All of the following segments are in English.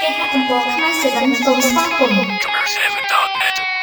Get back board, can I say that Mr. Responsible? Commerce7.net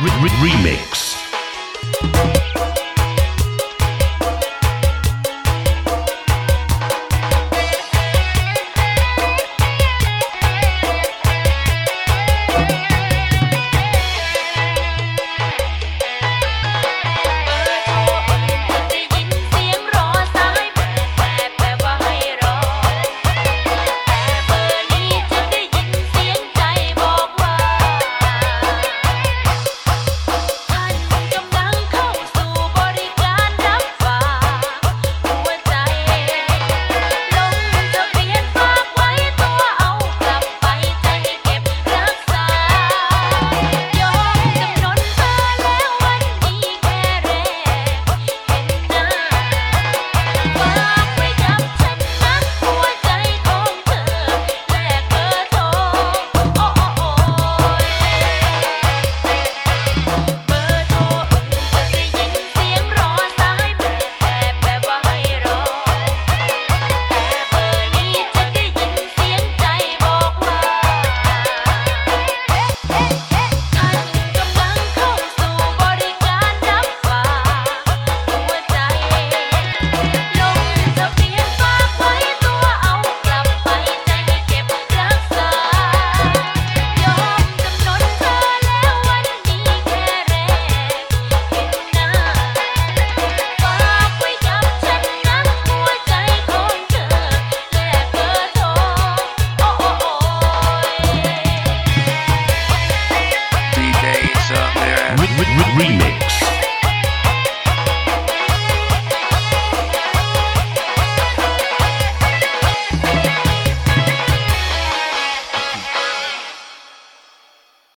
remix.